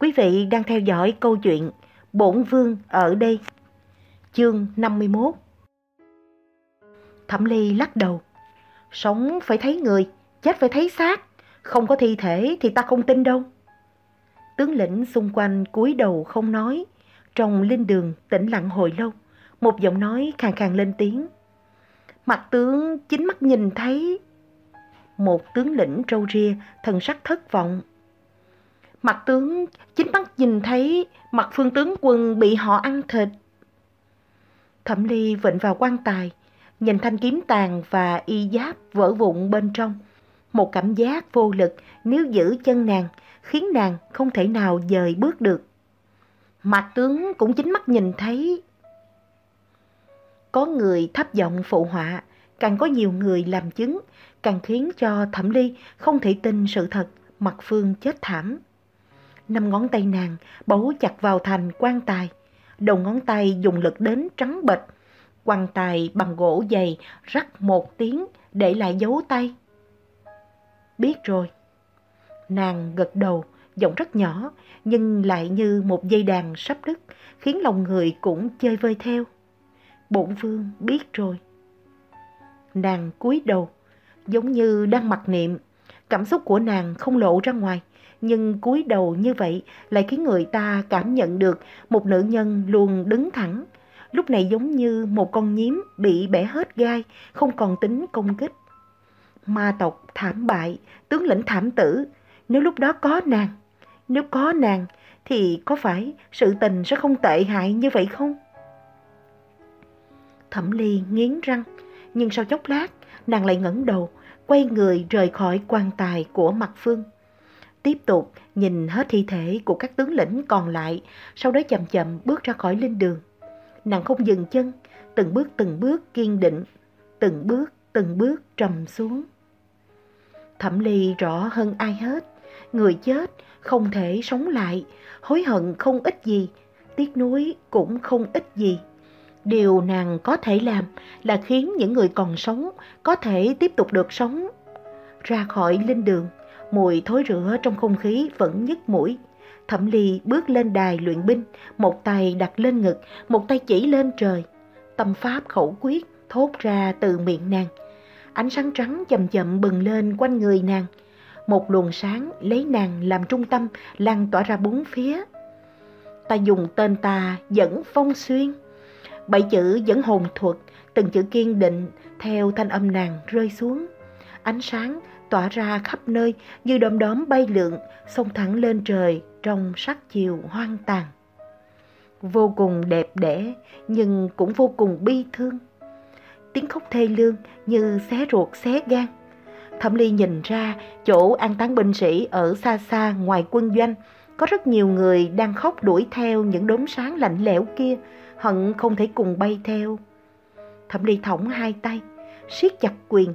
Quý vị đang theo dõi câu chuyện Bổn Vương ở đây. Chương 51 Thẩm Ly lắc đầu. Sống phải thấy người, chết phải thấy xác. Không có thi thể thì ta không tin đâu. Tướng lĩnh xung quanh cúi đầu không nói. Trong linh đường tĩnh lặng hồi lâu. Một giọng nói khàn khàn lên tiếng. Mặt tướng chính mắt nhìn thấy. Một tướng lĩnh trâu ria, thần sắc thất vọng. Mặt tướng chính mắt nhìn thấy mặt phương tướng quân bị họ ăn thịt. Thẩm ly vịnh vào quan tài, nhìn thanh kiếm tàn và y giáp vỡ vụn bên trong. Một cảm giác vô lực nếu giữ chân nàng, khiến nàng không thể nào dời bước được. Mặt tướng cũng chính mắt nhìn thấy. Có người thấp giọng phụ họa, càng có nhiều người làm chứng, càng khiến cho Thẩm Ly không thể tin sự thật mặt Phương chết thảm. Năm ngón tay nàng bấu chặt vào thành quan tài, đầu ngón tay dùng lực đến trắng bệch. Quan tài bằng gỗ dày rắc một tiếng để lại dấu tay. Biết rồi. Nàng gật đầu, giọng rất nhỏ, nhưng lại như một dây đàn sắp đứt, khiến lòng người cũng chơi vơi theo. Bổn vương biết rồi. Nàng cúi đầu, giống như đang mặc niệm, cảm xúc của nàng không lộ ra ngoài, nhưng cúi đầu như vậy lại khiến người ta cảm nhận được một nữ nhân luôn đứng thẳng. Lúc này giống như một con nhím bị bẻ hết gai, không còn tính công kích. Ma tộc thảm bại, tướng lĩnh thảm tử, nếu lúc đó có nàng, nếu có nàng thì có phải sự tình sẽ không tệ hại như vậy không? Thẩm Ly nghiến răng, nhưng sau chốc lát, nàng lại ngẩng đầu, quay người rời khỏi quan tài của mặt phương. Tiếp tục nhìn hết thi thể của các tướng lĩnh còn lại, sau đó chậm chậm bước ra khỏi linh đường. Nàng không dừng chân, từng bước từng bước kiên định, từng bước từng bước trầm xuống. Thẩm Ly rõ hơn ai hết, người chết không thể sống lại, hối hận không ít gì, tiếc nuối cũng không ít gì. Điều nàng có thể làm là khiến những người còn sống có thể tiếp tục được sống. Ra khỏi linh đường, mùi thối rửa trong không khí vẫn nhức mũi. Thẩm Ly bước lên đài luyện binh, một tay đặt lên ngực, một tay chỉ lên trời. Tâm pháp khẩu quyết thốt ra từ miệng nàng. Ánh sáng trắng chậm chậm bừng lên quanh người nàng. Một luồng sáng lấy nàng làm trung tâm lan tỏa ra bốn phía. Ta dùng tên ta dẫn phong xuyên. Bảy chữ dẫn hồn thuật, từng chữ kiên định theo thanh âm nàng rơi xuống. Ánh sáng tỏa ra khắp nơi như đom đóm bay lượn, xông thẳng lên trời trong sắc chiều hoang tàn. Vô cùng đẹp đẽ nhưng cũng vô cùng bi thương. Tiếng khóc thê lương như xé ruột xé gan. Thẩm Ly nhìn ra chỗ an táng binh sĩ ở xa xa ngoài quân doanh, có rất nhiều người đang khóc đuổi theo những đốm sáng lạnh lẽo kia, hận không thể cùng bay theo. Thẩm Ly thõng hai tay, siết chặt quyền.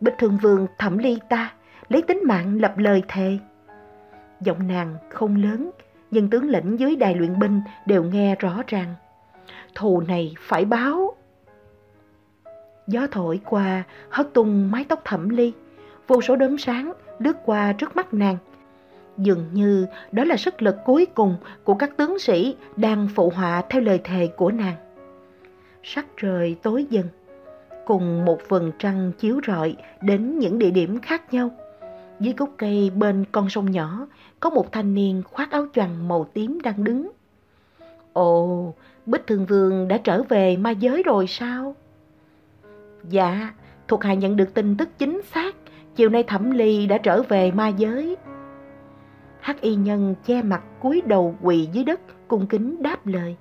Bích Thường Vương Thẩm Ly ta lấy tính mạng lập lời thề. Giọng nàng không lớn, nhưng tướng lĩnh dưới đài luyện binh đều nghe rõ ràng. Thù này phải báo. Gió thổi qua, hất tung mái tóc thẩm ly. Vô số đốm sáng lướt qua trước mắt nàng. Dường như đó là sức lực cuối cùng của các tướng sĩ đang phụ họa theo lời thề của nàng. Sắc trời tối dần, cùng một vầng trăng chiếu rọi đến những địa điểm khác nhau. Dưới gốc cây bên con sông nhỏ, có một thanh niên khoác áo choàng màu tím đang đứng. Ồ, Bích Thương Vương đã trở về ma giới rồi sao? Dạ, thuộc hạ nhận được tin tức chính xác, chiều nay Thẩm Ly đã trở về ma giới. Hắc y nhân che mặt cúi đầu quỳ dưới đất, cung kính đáp lời.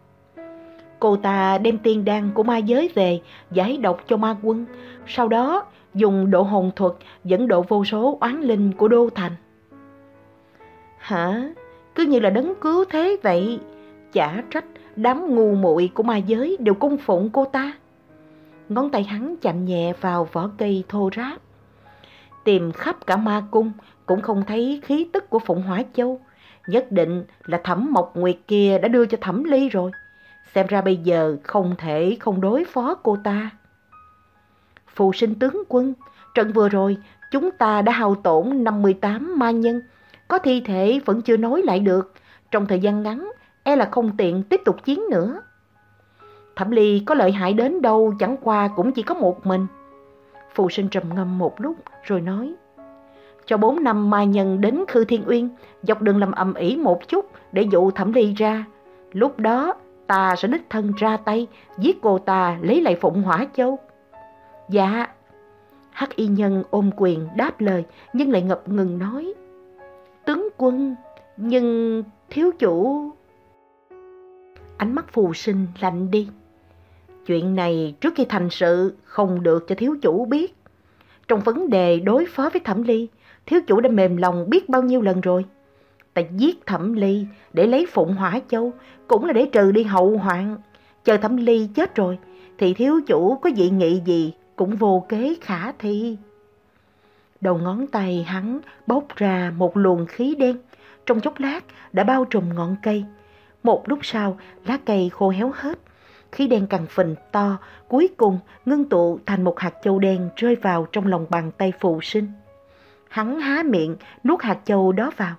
Cô ta đem tiên đan của ma giới về, giải độc cho ma quân, sau đó dùng độ hồn thuật dẫn độ vô số oán linh của đô thành. Hả? Cứ như là đấng cứu thế vậy, chả trách đám ngu muội của ma giới đều cung phụng cô ta. Ngón tay hắn chạm nhẹ vào vỏ cây thô ráp. Tìm khắp cả ma cung cũng không thấy khí tức của Phụng Hỏa Châu. Nhất định là thẩm mộc nguyệt kia đã đưa cho thẩm ly rồi. Xem ra bây giờ không thể không đối phó cô ta. phụ sinh tướng quân, trận vừa rồi chúng ta đã hao tổn 58 ma nhân. Có thi thể vẫn chưa nối lại được. Trong thời gian ngắn, e là không tiện tiếp tục chiến nữa. Thẩm Ly có lợi hại đến đâu chẳng qua cũng chỉ có một mình. Phù sinh trầm ngâm một lúc rồi nói. Cho bốn năm ma nhân đến Khư Thiên Uyên, dọc đường làm ầm ĩ một chút để dụ Thẩm Ly ra. Lúc đó ta sẽ đích thân ra tay, giết cô ta lấy lại Phụng Hỏa Châu. Dạ. Hắc y nhân ôm quyền đáp lời nhưng lại ngập ngừng nói. Tướng quân, nhưng thiếu chủ... Ánh mắt phù sinh lạnh đi. Chuyện này trước khi thành sự không được cho thiếu chủ biết. Trong vấn đề đối phó với thẩm ly, thiếu chủ đã mềm lòng biết bao nhiêu lần rồi. Ta giết thẩm ly để lấy phụng hỏa châu, cũng là để trừ đi hậu hoạn. Chờ thẩm ly chết rồi, thì thiếu chủ có dị nghị gì cũng vô kế khả thi. Đầu ngón tay hắn bốc ra một luồng khí đen, trong chốc lát đã bao trùm ngọn cây. Một lúc sau, lá cây khô héo hết, khí đen càng phình to, cuối cùng ngưng tụ thành một hạt châu đen rơi vào trong lòng bàn tay phụ sinh. Hắn há miệng, nuốt hạt châu đó vào.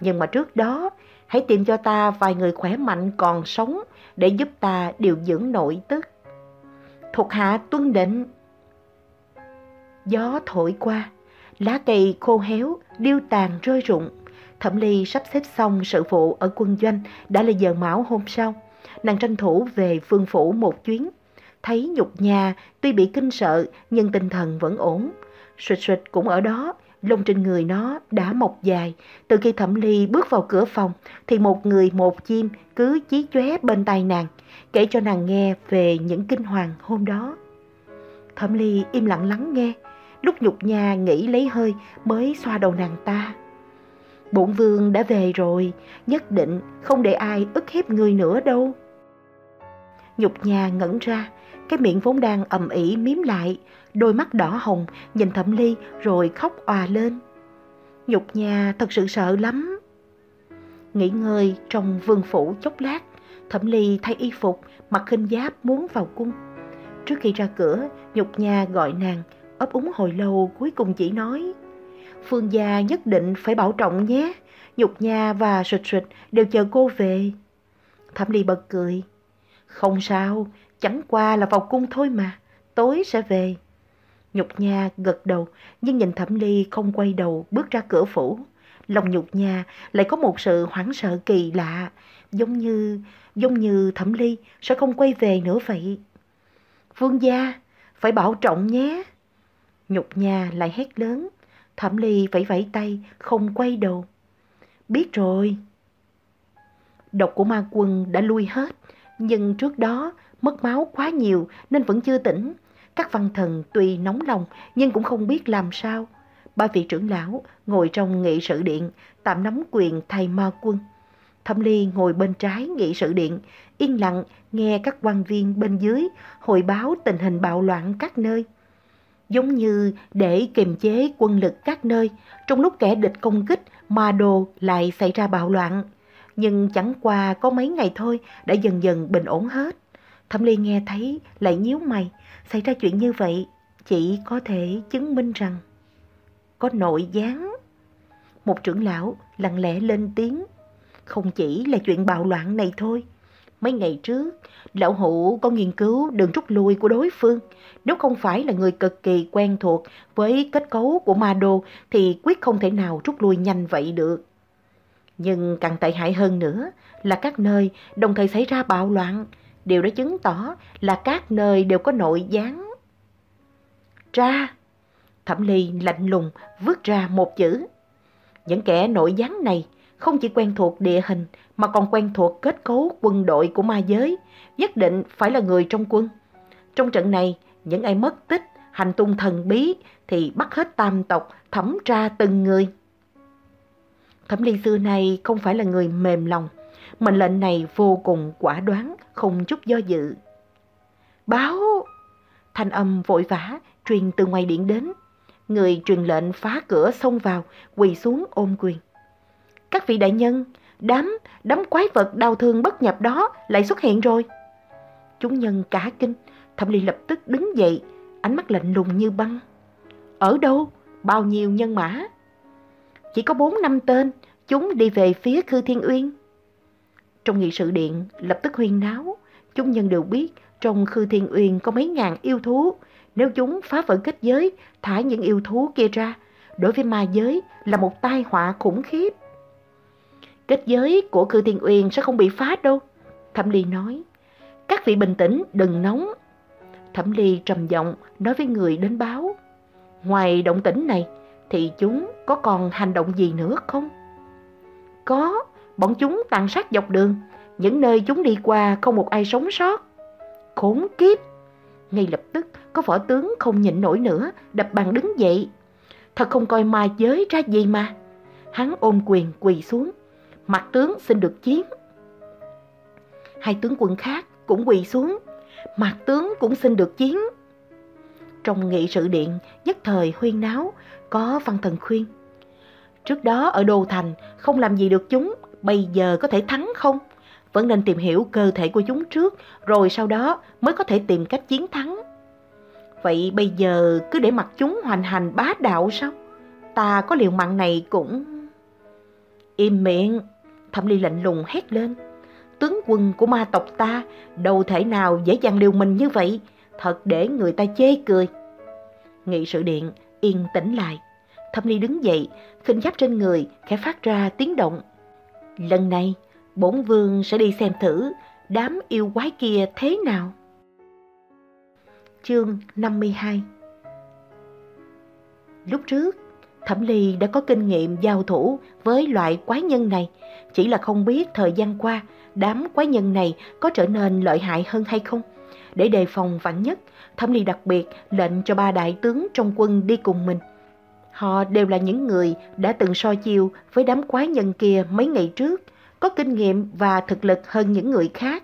Nhưng mà trước đó, hãy tìm cho ta vài người khỏe mạnh còn sống để giúp ta điều dưỡng nội tức. Thuộc hạ tuân định. Gió thổi qua, lá cây khô héo, điêu tàn rơi rụng. Thẩm Ly sắp xếp xong sự vụ ở quân doanh đã là giờ mão hôm sau. Nàng tranh thủ về phương phủ một chuyến. Thấy nhục nhà tuy bị kinh sợ nhưng tinh thần vẫn ổn. Sụt sụt cũng ở đó, lông trên người nó đã mọc dài. Từ khi Thẩm Ly bước vào cửa phòng thì một người một chim cứ chí chóe bên tai nàng, kể cho nàng nghe về những kinh hoàng hôm đó. Thẩm Ly im lặng lắng nghe, lúc nhục nhà nghĩ lấy hơi mới xoa đầu nàng ta. Bổn vương đã về rồi, nhất định không để ai ức hiếp người nữa đâu. Nhục nhà ngẩn ra, cái miệng vốn đang ầm ĩ miếm lại, đôi mắt đỏ hồng nhìn Thẩm Ly rồi khóc òa lên. Nhục nhà thật sự sợ lắm. Nghỉ ngơi trong vương phủ chốc lát, Thẩm Ly thay y phục, mặc khinh giáp muốn vào cung. Trước khi ra cửa, Nhục nhà gọi nàng, ấp úng hồi lâu cuối cùng chỉ nói Phương gia nhất định phải bảo trọng nhé. Nhục nha và sụt sụt đều chờ cô về. Thẩm Ly bật cười. Không sao, chẳng qua là vào cung thôi mà, tối sẽ về. Nhục nha gật đầu, nhưng nhìn Thẩm Ly không quay đầu bước ra cửa phủ. Lòng nhục nha lại có một sự hoảng sợ kỳ lạ, giống như, giống như Thẩm Ly sẽ không quay về nữa vậy. Vương gia, phải bảo trọng nhé. Nhục nha lại hét lớn, Thẩm Ly vẫy vẫy tay, không quay đầu. Biết rồi. Độc của ma quân đã lui hết, nhưng trước đó mất máu quá nhiều nên vẫn chưa tỉnh. Các văn thần tuy nóng lòng nhưng cũng không biết làm sao. Ba vị trưởng lão ngồi trong nghị sự điện, tạm nắm quyền thay ma quân. Thẩm Ly ngồi bên trái nghị sự điện, yên lặng nghe các quan viên bên dưới hồi báo tình hình bạo loạn các nơi giống như để kiềm chế quân lực các nơi, trong lúc kẻ địch công kích, ma đồ lại xảy ra bạo loạn. Nhưng chẳng qua có mấy ngày thôi đã dần dần bình ổn hết. Thẩm Ly nghe thấy lại nhíu mày, xảy ra chuyện như vậy chỉ có thể chứng minh rằng có nội gián. Một trưởng lão lặng lẽ lên tiếng, không chỉ là chuyện bạo loạn này thôi. Mấy ngày trước, lão hủ có nghiên cứu đường rút lui của đối phương. Nếu không phải là người cực kỳ quen thuộc với kết cấu của ma đô thì quyết không thể nào rút lui nhanh vậy được. Nhưng càng tệ hại hơn nữa là các nơi đồng thời xảy ra bạo loạn. Điều đó chứng tỏ là các nơi đều có nội gián. Ra! Thẩm Ly lạnh lùng vứt ra một chữ. Những kẻ nội gián này không chỉ quen thuộc địa hình mà còn quen thuộc kết cấu quân đội của ma giới, nhất định phải là người trong quân. Trong trận này, những ai mất tích, hành tung thần bí thì bắt hết tam tộc thẩm tra từng người. Thẩm Ly xưa này không phải là người mềm lòng, mệnh lệnh này vô cùng quả đoán, không chút do dự. Báo! Thanh âm vội vã truyền từ ngoài điện đến. Người truyền lệnh phá cửa xông vào, quỳ xuống ôm quyền. Các vị đại nhân, đám, đám quái vật đau thương bất nhập đó lại xuất hiện rồi. Chúng nhân cả kinh, Thẩm Ly lập tức đứng dậy, ánh mắt lạnh lùng như băng. Ở đâu? Bao nhiêu nhân mã? Chỉ có bốn năm tên, chúng đi về phía Khư Thiên Uyên. Trong nghị sự điện lập tức huyên náo, chúng nhân đều biết trong Khư Thiên Uyên có mấy ngàn yêu thú. Nếu chúng phá vỡ kết giới, thả những yêu thú kia ra, đối với ma giới là một tai họa khủng khiếp. Kết giới của Khư Thiên Uyên sẽ không bị phá đâu. Thẩm Ly nói, các vị bình tĩnh, đừng nóng. Thẩm Ly trầm giọng nói với người đến báo. Ngoài động tĩnh này, thì chúng có còn hành động gì nữa không? Có, bọn chúng tàn sát dọc đường, những nơi chúng đi qua không một ai sống sót. Khốn kiếp! Ngay lập tức có võ tướng không nhịn nổi nữa, đập bàn đứng dậy. Thật không coi ma giới ra gì mà. Hắn ôm quyền quỳ xuống. Mặt tướng xin được chiến. Hai tướng quân khác cũng quỳ xuống. Mặt tướng cũng xin được chiến. Trong nghị sự điện, nhất thời huyên náo, có văn thần khuyên. Trước đó ở Đô Thành không làm gì được chúng, bây giờ có thể thắng không? Vẫn nên tìm hiểu cơ thể của chúng trước, rồi sau đó mới có thể tìm cách chiến thắng. Vậy bây giờ cứ để mặc chúng hoành hành bá đạo sao? Ta có liều mạng này cũng... Im miệng, thẩm ly lạnh lùng hét lên. Tướng quân của ma tộc ta đâu thể nào dễ dàng liều mình như vậy, thật để người ta chê cười. Nghị sự điện yên tĩnh lại. Thẩm Ly đứng dậy, khinh giáp trên người, khẽ phát ra tiếng động. Lần này, bổn vương sẽ đi xem thử đám yêu quái kia thế nào. Chương 52 Lúc trước, Thẩm Ly đã có kinh nghiệm giao thủ với loại quái nhân này, chỉ là không biết thời gian qua đám quái nhân này có trở nên lợi hại hơn hay không. Để đề phòng vạn nhất, Thẩm Ly đặc biệt lệnh cho ba đại tướng trong quân đi cùng mình. Họ đều là những người đã từng so chiêu với đám quái nhân kia mấy ngày trước, có kinh nghiệm và thực lực hơn những người khác.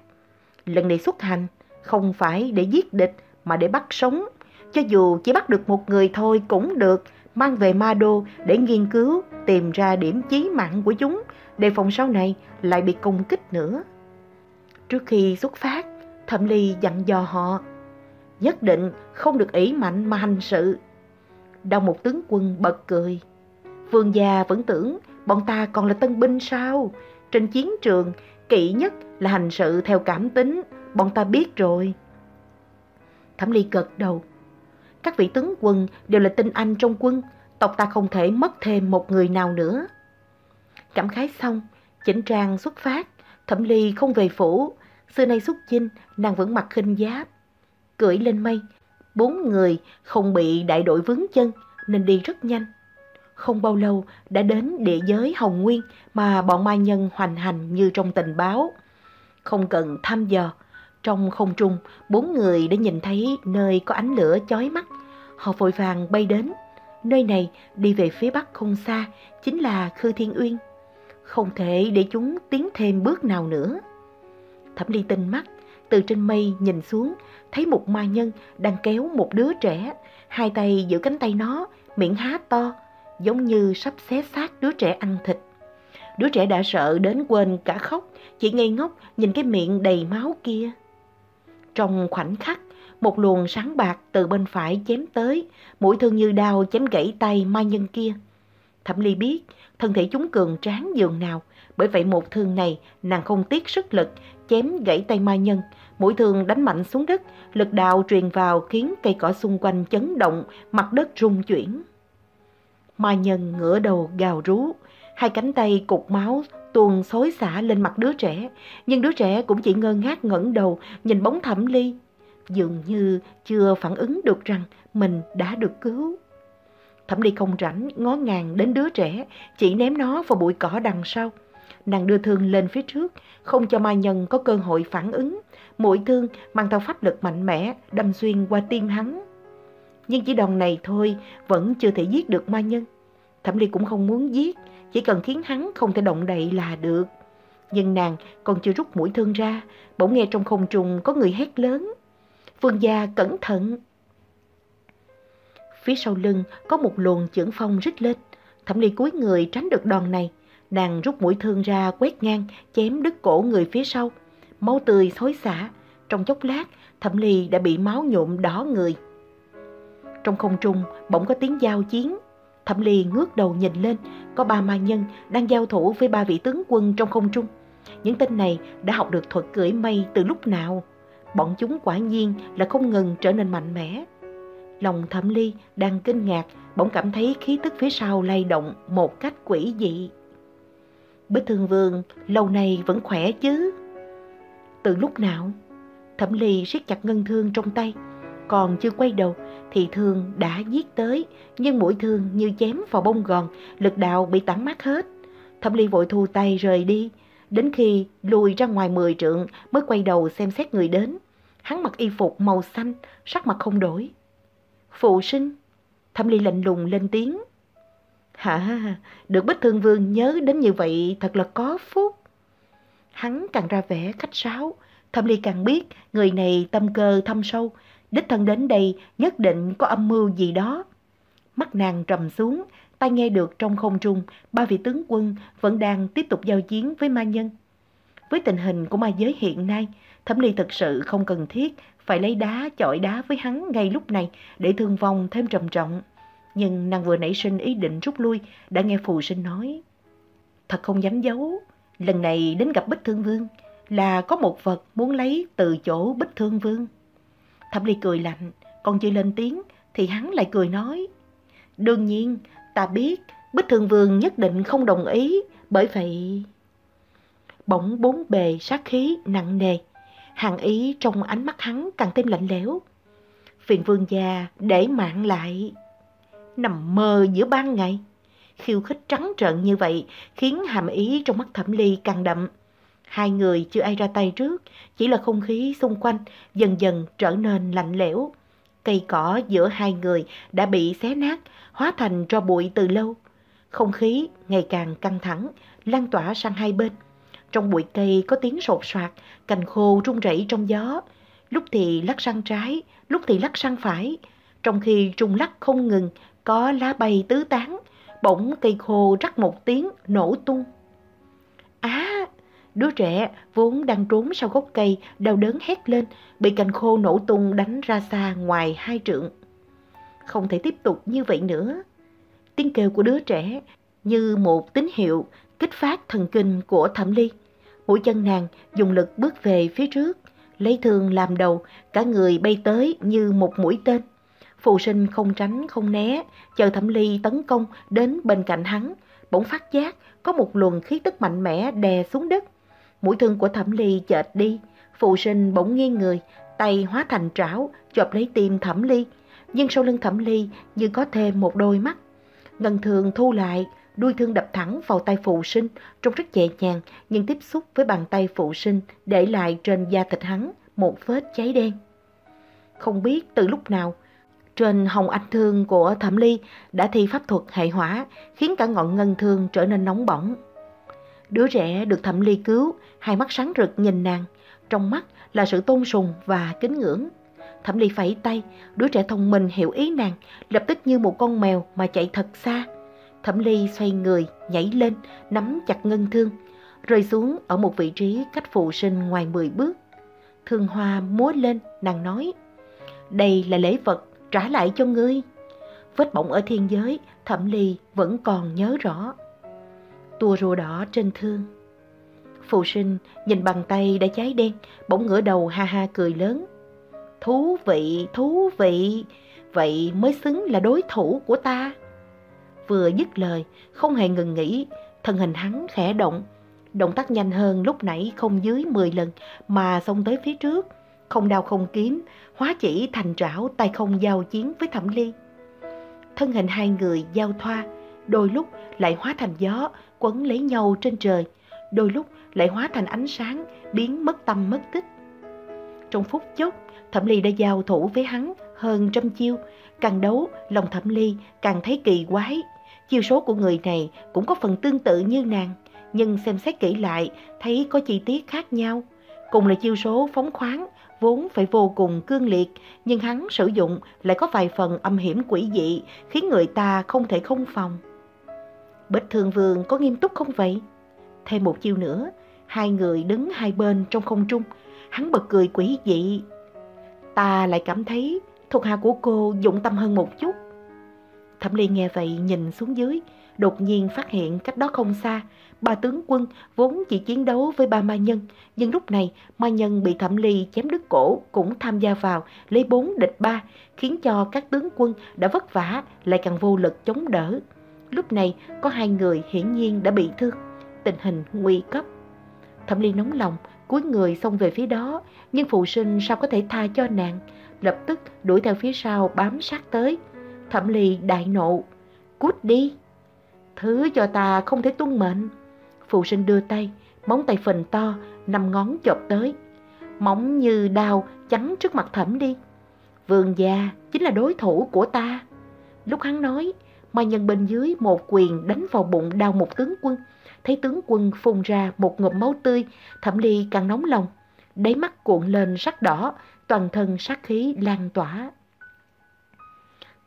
Lần này xuất hành không phải để giết địch mà để bắt sống. Cho dù chỉ bắt được một người thôi cũng được, mang về ma đô để nghiên cứu, tìm ra điểm chí mạng của chúng, đề phòng sau này lại bị công kích nữa. Trước khi xuất phát, Thẩm Ly dặn dò họ, nhất định không được ý mạnh mà hành sự. Đâu một tướng quân bật cười. Vương gia vẫn tưởng bọn ta còn là tân binh sao? Trên chiến trường, kỹ nhất là hành sự theo cảm tính, bọn ta biết rồi. Thẩm Ly gật đầu. Các vị tướng quân đều là tinh anh trong quân, tộc ta không thể mất thêm một người nào nữa. Cảm khái xong, chỉnh trang xuất phát, Thẩm Ly không về phủ, xưa nay xuất chinh, nàng vẫn mặc khinh giáp. Cưỡi lên mây, bốn người không bị đại đội vướng chân nên đi rất nhanh. Không bao lâu đã đến địa giới Hồng Nguyên mà bọn ma nhân hoành hành như trong tình báo. Không cần thăm dò, trong không trung, bốn người đã nhìn thấy nơi có ánh lửa chói mắt. Họ vội vàng bay đến. Nơi này đi về phía bắc không xa, chính là Khư Thiên Uyên. Không thể để chúng tiến thêm bước nào nữa. Thẩm Ly tinh mắt, từ trên mây nhìn xuống, thấy một ma nhân đang kéo một đứa trẻ, hai tay giữ cánh tay nó, miệng há to, giống như sắp xé xác đứa trẻ ăn thịt. Đứa trẻ đã sợ đến quên cả khóc, chỉ ngây ngốc nhìn cái miệng đầy máu kia. Trong khoảnh khắc, một luồng sáng bạc từ bên phải chém tới, mũi thương như đao chém gãy tay ma nhân kia. Thẩm Ly biết, thân thể chúng cường tráng dường nào, bởi vậy một thương này nàng không tiếc sức lực, chém gãy tay ma nhân, mũi thương đánh mạnh xuống đất, lực đạo truyền vào khiến cây cỏ xung quanh chấn động, mặt đất rung chuyển. Ma nhân ngửa đầu gào rú, hai cánh tay cục máu tuôn xối xả lên mặt đứa trẻ, nhưng đứa trẻ cũng chỉ ngơ ngác ngẩng đầu nhìn bóng thẩm ly, dường như chưa phản ứng được rằng mình đã được cứu. Thẩm ly không rảnh ngó ngàng đến đứa trẻ, chỉ ném nó vào bụi cỏ đằng sau. Nàng đưa thương lên phía trước, không cho ma nhân có cơ hội phản ứng. Mũi thương mang theo pháp lực mạnh mẽ, đâm xuyên qua tim hắn. Nhưng chỉ đòn này thôi, vẫn chưa thể giết được ma nhân. Thẩm Ly cũng không muốn giết, chỉ cần khiến hắn không thể động đậy là được. Nhưng nàng còn chưa rút mũi thương ra, bỗng nghe trong không trung có người hét lớn. Phương gia cẩn thận! Phía sau lưng có một luồng chưởng phong rít lên. Thẩm Ly cúi người tránh được đòn này. Nàng rút mũi thương ra quét ngang, chém đứt cổ người phía sau. Máu tươi xối xả. Trong chốc lát, Thẩm Ly đã bị máu nhuộm đỏ người. Trong không trung bỗng có tiếng giao chiến. Thẩm Ly ngước đầu nhìn lên, có ba ma nhân đang giao thủ với ba vị tướng quân trong không trung. Những tên này đã học được thuật cưỡi mây từ lúc nào? Bọn chúng quả nhiên là không ngừng trở nên mạnh mẽ. Lòng Thẩm Ly đang kinh ngạc, bỗng cảm thấy khí tức phía sau lay động một cách quỷ dị. Bích Thương Vương lâu nay vẫn khỏe chứ? Từ lúc nào? Thẩm Ly siết chặt ngân thương trong tay, còn chưa quay đầu thì thương đã giết tới, nhưng mũi thương như chém vào bông gòn, lực đạo bị tản mát hết. Thẩm Ly vội thu tay rời đi, đến khi lùi ra ngoài mười trượng mới quay đầu xem xét người đến. Hắn mặc y phục màu xanh, sắc mặt không đổi. Phụ sinh, Thẩm Ly lạnh lùng lên tiếng. Hả, được Bích Thương Vương nhớ đến như vậy thật là có phúc. Hắn càng ra vẻ khách sáo, Thẩm Ly càng biết người này tâm cơ thâm sâu, đích thân đến đây nhất định có âm mưu gì đó. Mắt nàng trầm xuống, tai nghe được trong không trung, ba vị tướng quân vẫn đang tiếp tục giao chiến với ma nhân. Với tình hình của ma giới hiện nay, Thẩm Ly thực sự không cần thiết phải lấy đá chọi đá với hắn ngay lúc này để thương vong thêm trầm trọng. Nhưng nàng vừa nảy sinh ý định rút lui, đã nghe phù sinh nói. Thật không dám giấu, lần này đến gặp Bích Thương Vương là có một vật muốn lấy từ chỗ Bích Thương Vương. Thẩm Ly cười lạnh, còn chưa lên tiếng thì hắn lại cười nói. Đương nhiên, ta biết Bích Thương Vương nhất định không đồng ý, bởi vậy... Bỗng bốn bề sát khí nặng nề, hàng ý trong ánh mắt hắn càng thêm lạnh lẽo. Phiền vương già để mạng lại, nằm mơ giữa ban ngày. Khiêu khích trắng trợn như vậy khiến hàm ý trong mắt thẩm ly càng đậm. Hai người chưa ai ra tay trước, chỉ là không khí xung quanh dần dần trở nên lạnh lẽo. Cây cỏ giữa hai người đã bị xé nát, hóa thành tro bụi từ lâu. Không khí ngày càng căng thẳng, lan tỏa sang hai bên. Trong bụi cây có tiếng sột soạt, cành khô rung rẩy trong gió. Lúc thì lắc sang trái, lúc thì lắc sang phải. Trong khi rung lắc không ngừng, có lá bay tứ tán, bỗng cây khô rắc một tiếng nổ tung. Á, đứa trẻ vốn đang trốn sau gốc cây, đau đớn hét lên, bị cành khô nổ tung đánh ra xa ngoài hai trượng. Không thể tiếp tục như vậy nữa. Tiếng kêu của đứa trẻ như một tín hiệu kích phát thần kinh của thẩm ly. Mũi chân nàng dùng lực bước về phía trước, lấy thương làm đầu, cả người bay tới như một mũi tên phụ sinh không tránh không né, chờ thẩm ly tấn công đến bên cạnh hắn, bỗng phát giác có một luồng khí tức mạnh mẽ đè xuống đất. Mũi thương của thẩm ly chợt đi, phụ sinh bỗng nghiêng người, tay hóa thành trảo, chộp lấy tim thẩm ly. Nhưng sau lưng thẩm ly như có thêm một đôi mắt. Ngân thường thu lại, đuôi thương đập thẳng vào tay phụ sinh, trông rất nhẹ nhàng, nhưng tiếp xúc với bàn tay phụ sinh, để lại trên da thịt hắn một vết cháy đen. Không biết từ lúc nào, trên hồng anh thương của Thẩm Ly đã thi pháp thuật hệ hỏa, khiến cả ngọn ngân thương trở nên nóng bỏng. Đứa trẻ được Thẩm Ly cứu, hai mắt sáng rực nhìn nàng, trong mắt là sự tôn sùng và kính ngưỡng. Thẩm Ly phẩy tay, đứa trẻ thông minh hiểu ý nàng, lập tức như một con mèo mà chạy thật xa. Thẩm Ly xoay người, nhảy lên, nắm chặt ngân thương, rơi xuống ở một vị trí cách phụ sinh ngoài 10 bước. Thương hoa múa lên, nàng nói, đây là lễ vật trả lại cho ngươi. Vết bỏng ở thiên giới, Thẩm Ly vẫn còn nhớ rõ. Tua rùa đỏ trên thương. Phụ sinh nhìn bàn tay đã cháy đen, bỗng ngửa đầu ha ha cười lớn. Thú vị, thú vị, vậy mới xứng là đối thủ của ta. Vừa dứt lời, không hề ngừng nghỉ, thân hình hắn khẽ động. Động tác nhanh hơn lúc nãy không dưới 10 lần mà xông tới phía trước. Không đau không kiếm, hóa chỉ thành trảo tay không giao chiến với thẩm ly. Thân hình hai người giao thoa, đôi lúc lại hóa thành gió, quấn lấy nhau trên trời, đôi lúc lại hóa thành ánh sáng, biến mất tâm mất tích. Trong phút chốc, Thẩm Ly đã giao thủ với hắn hơn trăm chiêu, càng đấu, lòng Thẩm Ly càng thấy kỳ quái. Chiêu số của người này cũng có phần tương tự như nàng, nhưng xem xét kỹ lại thấy có chi tiết khác nhau. Cùng là chiêu số phóng khoáng, vốn phải vô cùng cương liệt, nhưng hắn sử dụng lại có vài phần âm hiểm quỷ dị, khiến người ta không thể không phòng. Bích Thường Vương có nghiêm túc không vậy? Thêm một chiêu nữa, hai người đứng hai bên trong không trung, hắn bật cười quỷ dị. Ta lại cảm thấy thuộc hạ của cô dụng tâm hơn một chút. Thẩm Ly nghe vậy nhìn xuống dưới, đột nhiên phát hiện cách đó không xa, ba tướng quân vốn chỉ chiến đấu với ba ma nhân, nhưng lúc này ma nhân bị Thẩm Ly chém đứt cổ cũng tham gia vào lấy bốn địch ba, khiến cho các tướng quân đã vất vả lại càng vô lực chống đỡ. Lúc này có hai người hiển nhiên đã bị thương, tình hình nguy cấp. Thẩm Ly nóng lòng, cúi người xông về phía đó, nhưng phụ sinh sao có thể tha cho nàng, lập tức đuổi theo phía sau bám sát tới. Thẩm Ly đại nộ, cút đi. Thứ cho ta không thể tuân mệnh. Phụ sinh đưa tay, móng tay phình to, năm ngón chộp tới. Móng như đao chắn trước mặt thẩm đi. Vườn già chính là đối thủ của ta. Lúc hắn nói, mai nhân bên dưới một quyền đánh vào bụng đau một tướng quân. Thấy tướng quân phun ra một ngụm máu tươi, thẩm ly càng nóng lòng. Đáy mắt cuộn lên sắc đỏ, toàn thân sát khí lan tỏa.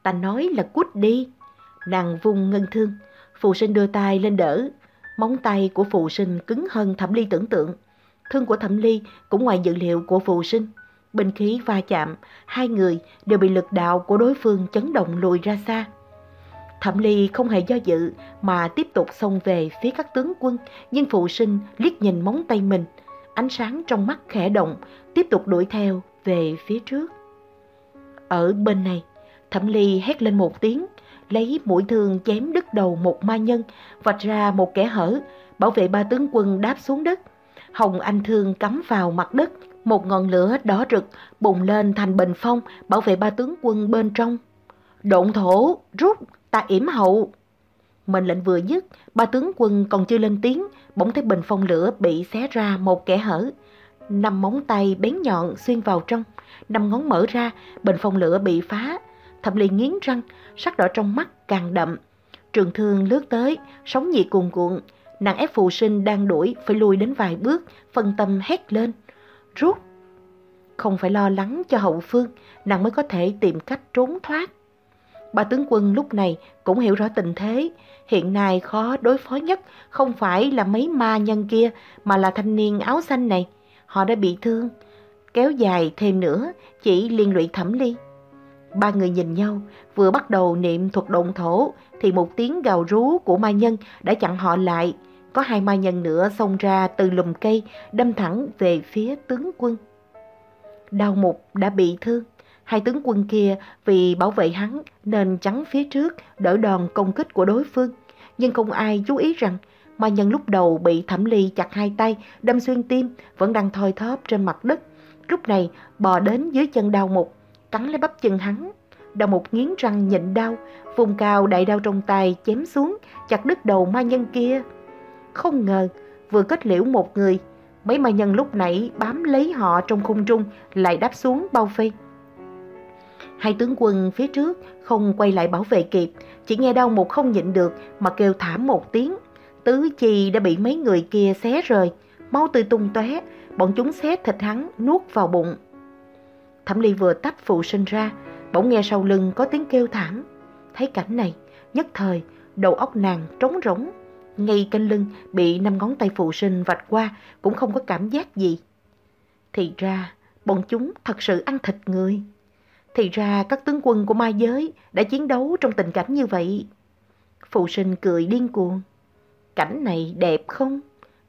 Ta nói là cút đi. Nàng vùng ngân thương, phụ sinh đưa tay lên đỡ. Móng tay của phụ sinh cứng hơn thẩm ly tưởng tượng. Thương của thẩm ly cũng ngoài dự liệu của phụ sinh. Bình khí va chạm, hai người đều bị lực đạo của đối phương chấn động lùi ra xa. Thẩm Ly không hề do dự mà tiếp tục xông về phía các tướng quân, nhưng phụ sinh liếc nhìn móng tay mình, ánh sáng trong mắt khẽ động, tiếp tục đuổi theo về phía trước. Ở bên này, Thẩm Ly hét lên một tiếng, lấy mũi thương chém đứt đầu một ma nhân, vạch ra một kẻ hở, bảo vệ ba tướng quân đáp xuống đất. Hồng Anh Thương cắm vào mặt đất, một ngọn lửa đỏ rực bùng lên thành bình phong, bảo vệ ba tướng quân bên trong. Độn thổ, rút, ta yểm hậu. Mệnh lệnh vừa dứt, ba tướng quân còn chưa lên tiếng, bỗng thấy bình phong lửa bị xé ra một kẻ hở. Năm móng tay bén nhọn xuyên vào trong, năm ngón mở ra, bình phong lửa bị phá. Thẩm Ly nghiến răng, sắc đỏ trong mắt càng đậm. Trường thương lướt tới, sóng nhiệt cuồn cuộn. Nàng ép phụ sinh đang đuổi phải lùi đến vài bước, phân tâm hét lên. Rút! Không phải lo lắng cho hậu phương, nàng mới có thể tìm cách trốn thoát. Ba tướng quân lúc này cũng hiểu rõ tình thế. Hiện nay khó đối phó nhất không phải là mấy ma nhân kia mà là thanh niên áo xanh này. Họ đã bị thương. Kéo dài thêm nữa chỉ liên lụy thẩm ly. Ba người nhìn nhau, vừa bắt đầu niệm thuật động thổ thì một tiếng gào rú của ma nhân đã chặn họ lại. Có hai ma nhân nữa xông ra từ lùm cây đâm thẳng về phía tướng quân. Đào mục đã bị thương. Hai tướng quân kia vì bảo vệ hắn nên chắn phía trước đỡ đòn công kích của đối phương. Nhưng không ai chú ý rằng ma nhân lúc đầu bị thẩm ly chặt hai tay, đâm xuyên tim, vẫn đang thoi thóp trên mặt đất. Lúc này bò đến dưới chân đào mục, cắn lấy bắp chân hắn. Đào một nghiến răng nhịn đau, vùng cao đại đao trong tay chém xuống, chặt đứt đầu ma nhân kia. Không ngờ, vừa kết liễu một người, mấy ma nhân lúc nãy bám lấy họ trong khung trung lại đáp xuống bao vây. Hai tướng quân phía trước không quay lại bảo vệ kịp, chỉ nghe đau một không nhịn được mà kêu thảm một tiếng. Tứ chi đã bị mấy người kia xé rời, máu tươi tung tóe, bọn chúng xé thịt hắn nuốt vào bụng. Thẩm Ly vừa tách phụ sinh ra, bỗng nghe sau lưng có tiếng kêu thảm. Thấy cảnh này, nhất thời, đầu óc nàng trống rỗng. Ngay canh lưng bị năm ngón tay phụ sinh vạch qua cũng không có cảm giác gì. Thì ra, bọn chúng thật sự ăn thịt người. Thì ra các tướng quân của ma giới đã chiến đấu trong tình cảnh như vậy. Phụ sinh cười điên cuồng. Cảnh này đẹp không?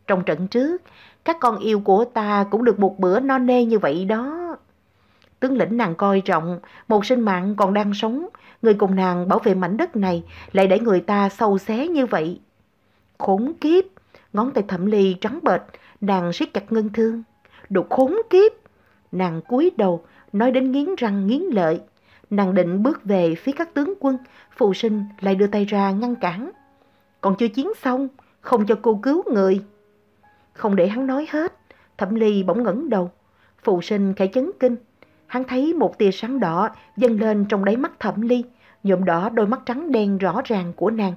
Trong trận trước, các con yêu của ta cũng được một bữa no nê như vậy đó. Tướng lĩnh nàng coi trọng, một sinh mạng còn đang sống, người cùng nàng bảo vệ mảnh đất này lại để người ta sâu xé như vậy. Khốn kiếp, ngón tay thẩm ly trắng bệch, nàng siết chặt ngân thương. Đồ khốn kiếp, nàng cúi đầu, nói đến nghiến răng nghiến lợi. Nàng định bước về phía các tướng quân, phụ sinh lại đưa tay ra ngăn cản. Còn chưa chiến xong, không cho cô cứu người. Không để hắn nói hết, thẩm ly bỗng ngẩng đầu. Phụ sinh khẽ chấn kinh. Hắn thấy một tia sáng đỏ dâng lên trong đáy mắt thẩm ly, nhuộm đỏ đôi mắt trắng đen rõ ràng của nàng.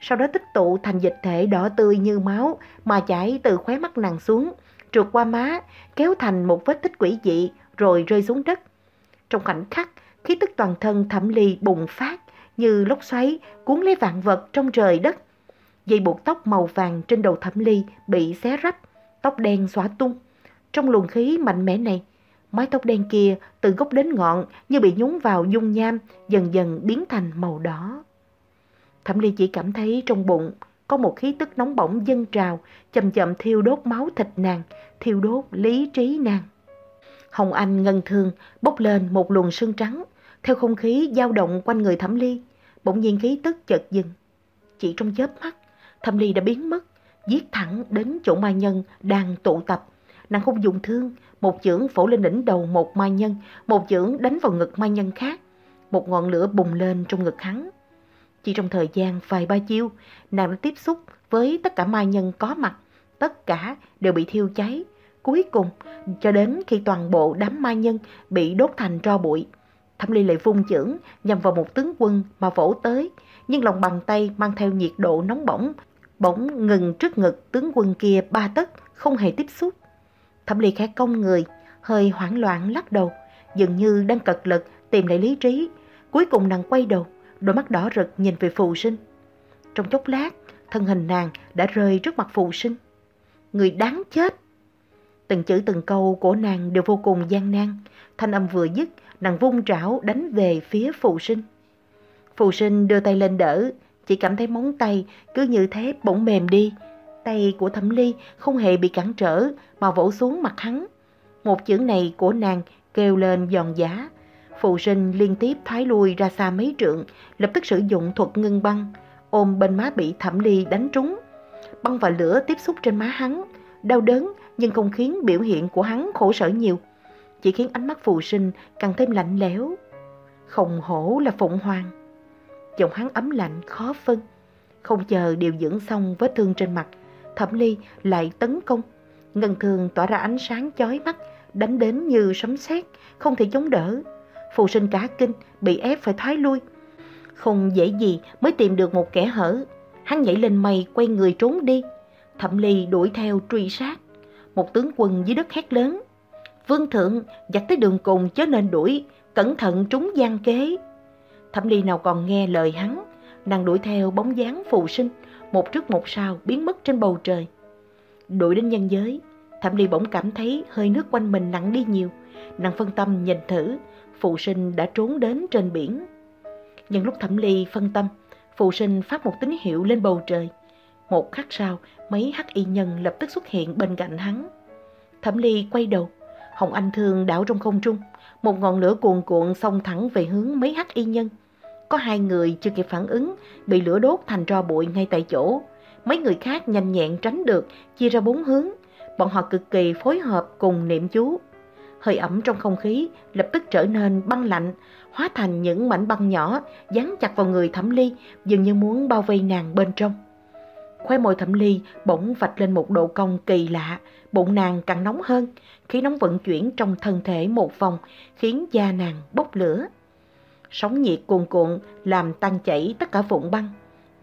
Sau đó tích tụ thành dịch thể đỏ tươi như máu mà chảy từ khóe mắt nàng xuống, trượt qua má, kéo thành một vết tích quỷ dị rồi rơi xuống đất. Trong khoảnh khắc, khí tức toàn thân thẩm ly bùng phát như lốc xoáy cuốn lấy vạn vật trong trời đất. Dây buộc tóc màu vàng trên đầu thẩm ly bị xé rách, tóc đen xóa tung. Trong luồng khí mạnh mẽ này, mái tóc đen kia từ gốc đến ngọn như bị nhúng vào dung nham dần dần biến thành màu đỏ. Thẩm Ly chỉ cảm thấy trong bụng có một khí tức nóng bỏng dâng trào, chậm chậm thiêu đốt máu thịt nàng, thiêu đốt lý trí nàng. Hồng Anh ngân thương bốc lên một luồng sương trắng, theo không khí dao động quanh người Thẩm Ly, bỗng nhiên khí tức chợt dừng. Chỉ trong chớp mắt, Thẩm Ly đã biến mất, giết thẳng đến chỗ ma nhân đang tụ tập. Nàng không dùng thương, một chưởng phổ lên đỉnh đầu một mai nhân, một chưởng đánh vào ngực mai nhân khác. Một ngọn lửa bùng lên trong ngực hắn. Chỉ trong thời gian vài ba chiêu, nàng đã tiếp xúc với tất cả mai nhân có mặt. Tất cả đều bị thiêu cháy. Cuối cùng, cho đến khi toàn bộ đám mai nhân bị đốt thành tro bụi. Thẩm Ly lại vung chưởng nhằm vào một tướng quân mà vỗ tới, nhưng lòng bàn tay mang theo nhiệt độ nóng bỏng, bỗng ngừng trước ngực tướng quân kia ba tấc, không hề tiếp xúc. Thẩm Ly khẽ cong người, hơi hoảng loạn lắc đầu, dường như đang cật lực tìm lại lý trí. Cuối cùng nàng quay đầu, đôi mắt đỏ rực nhìn về phù sinh. Trong chốc lát, thân hình nàng đã rơi trước mặt phù sinh. Người đáng chết! Từng chữ từng câu của nàng đều vô cùng gian nan. Thanh âm vừa dứt, nàng vung trảo đánh về phía phù sinh. Phù sinh đưa tay lên đỡ, chỉ cảm thấy móng tay cứ như thế bỗng mềm đi. Tay của thẩm ly không hề bị cản trở mà vỗ xuống mặt hắn. Một chữ này của nàng kêu lên giòn giá. Phù sinh liên tiếp thoái lui ra xa mấy trượng, lập tức sử dụng thuật ngưng băng, ôm bên má bị thẩm ly đánh trúng. Băng và lửa tiếp xúc trên má hắn, đau đớn nhưng không khiến biểu hiện của hắn khổ sở nhiều. Chỉ khiến ánh mắt phù sinh càng thêm lạnh lẽo. Không hổ là phụng hoàng. Giọng hắn ấm lạnh khó phân. Không chờ điều dưỡng xong vết thương trên mặt, thẩm ly lại tấn công. Ngân thường tỏa ra ánh sáng chói mắt, đánh đến như sấm sét, không thể chống đỡ. Phù sinh cả kinh, bị ép phải thoái lui. Không dễ gì mới tìm được một kẻ hở. Hắn nhảy lên mây quay người trốn đi. Thẩm ly đuổi theo truy sát. Một tướng quân dưới đất hét lớn. Vương thượng, giặt tới đường cùng chớ nên đuổi, cẩn thận trúng gian kế. Thẩm ly nào còn nghe lời hắn, nàng đuổi theo bóng dáng phù sinh, một trước một sau biến mất trên bầu trời. Đuổi đến nhân giới, Thẩm ly bỗng cảm thấy hơi nước quanh mình nặng đi nhiều. Nàng phân tâm nhìn thử, phụ sinh đã trốn đến trên biển. Nhân lúc thẩm ly phân tâm, phụ sinh phát một tín hiệu lên bầu trời. Một khắc sau, mấy hắc y nhân lập tức xuất hiện bên cạnh hắn. Thẩm ly quay đầu, Hồng Anh Thương đảo trong không trung, một ngọn lửa cuồn cuộn xông thẳng về hướng mấy hắc y nhân. Có hai người chưa kịp phản ứng, bị lửa đốt thành tro bụi ngay tại chỗ. Mấy người khác nhanh nhẹn tránh được, chia ra bốn hướng. Bọn họ cực kỳ phối hợp cùng niệm chú. Hơi ẩm trong không khí lập tức trở nên băng lạnh, hóa thành những mảnh băng nhỏ dán chặt vào người thẩm ly, dường như muốn bao vây nàng bên trong. Khoe môi thẩm ly bỗng vạch lên một độ cong kỳ lạ, bụng nàng càng nóng hơn, khí nóng vận chuyển trong thân thể một vòng, khiến da nàng bốc lửa. Sóng nhiệt cuồn cuộn làm tan chảy tất cả vụn băng.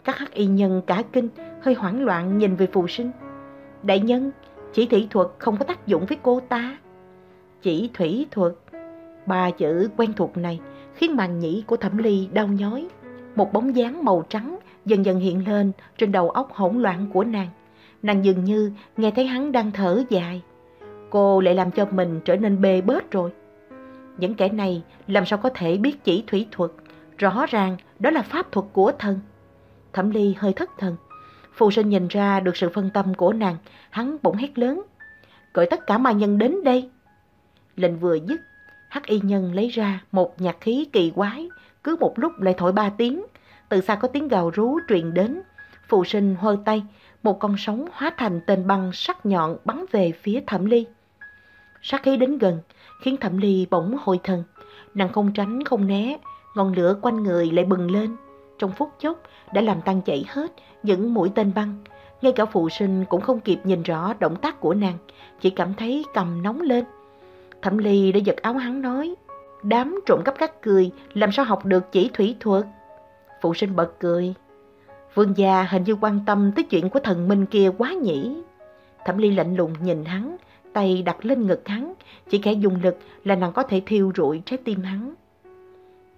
Các hắc y nhân cả kinh, hơi hoảng loạn nhìn về phù sinh. Đại nhân, chỉ thị thuật không có tác dụng với cô ta. Chỉ thủy thuật. Ba chữ quen thuộc này khiến màn nhĩ của thẩm ly đau nhói. Một bóng dáng màu trắng dần dần hiện lên trên đầu óc hỗn loạn của nàng. Nàng dường như nghe thấy hắn đang thở dài. Cô lại làm cho mình trở nên bê bết rồi. Những kẻ này làm sao có thể biết chỉ thủy thuật, rõ ràng đó là pháp thuật của thần. Thẩm ly hơi thất thần. Phù sinh nhìn ra được sự phân tâm của nàng, hắn bỗng hét lớn. Gọi tất cả ma nhân đến đây. Lệnh vừa dứt, hắc y nhân lấy ra một nhạc khí kỳ quái, cứ một lúc lại thổi ba tiếng. Từ xa có tiếng gào rú truyền đến. Phù sinh hơ tay, một con sóng hóa thành tên băng sắc nhọn bắn về phía thẩm ly. Sát khí đến gần, khiến thẩm ly bỗng hồi thần. Nàng không tránh không né, ngọn lửa quanh người lại bừng lên. Trong phút chốc đã làm tan chảy hết những mũi tên băng. Ngay cả phụ sinh cũng không kịp nhìn rõ động tác của nàng, chỉ cảm thấy cầm nóng lên. Thẩm ly đã giật áo hắn nói, đám trộm cắp các cười, làm sao học được chỉ thủy thuật? Phụ sinh bật cười. Vương gia hình như quan tâm tới chuyện của thần minh kia quá nhỉ. Thẩm ly lạnh lùng nhìn hắn, tay đặt lên ngực hắn, chỉ kẻ dùng lực là nàng có thể thiêu rụi trái tim hắn.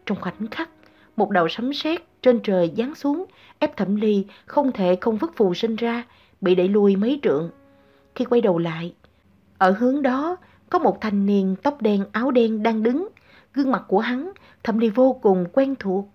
Trong khoảnh khắc, một đầu sấm sét trên trời giáng xuống, ép thẩm ly không thể không vứt phù sinh ra, bị đẩy lui mấy trượng. Khi quay đầu lại, ở hướng đó có một thanh niên tóc đen áo đen đang đứng, gương mặt của hắn thẩm ly vô cùng quen thuộc.